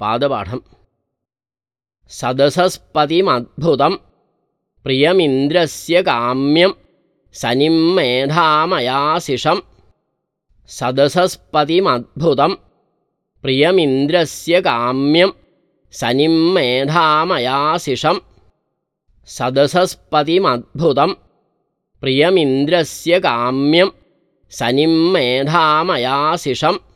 പാദപാഠം. സദസസ്പതിമദ്ഭുതം. പ്രിയമിന്ദ്രസ്യ കാമ്യം. സനിം മേധാമയാശിഷം സദസസ്പതിമദ്ഭുതം. പ്രിയമിന്ദ്രസ്യ കാമ്യം. സനിം മേധാമയാശിഷം സദസസ്പതിമദ്ഭുതം. പ്രിയമിന്ദ്രസ്യ കാമ്യം. സനിം മേധാമയാശിഷം